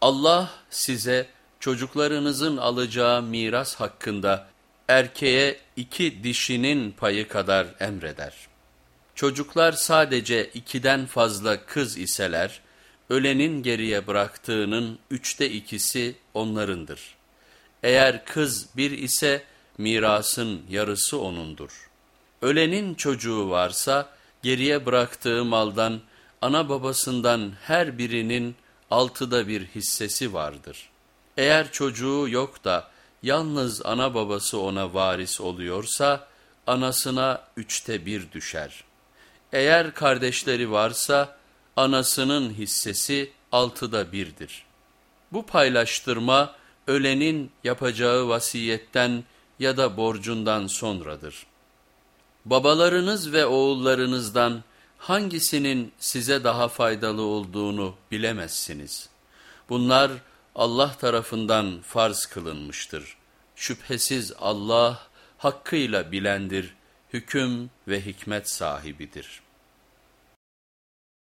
Allah size çocuklarınızın alacağı miras hakkında erkeğe iki dişinin payı kadar emreder. Çocuklar sadece ikiden fazla kız iseler, ölenin geriye bıraktığının üçte ikisi onlarındır. Eğer kız bir ise mirasın yarısı onundur. Ölenin çocuğu varsa geriye bıraktığı maldan ana babasından her birinin altıda bir hissesi vardır. Eğer çocuğu yok da yalnız ana babası ona varis oluyorsa anasına üçte bir düşer. Eğer kardeşleri varsa anasının hissesi altıda birdir. Bu paylaştırma ölenin yapacağı vasiyetten ya da borcundan sonradır. Babalarınız ve oğullarınızdan hangisinin size daha faydalı olduğunu bilemezsiniz. Bunlar Allah tarafından farz kılınmıştır. Şüphesiz Allah hakkıyla bilendir, hüküm ve hikmet sahibidir.''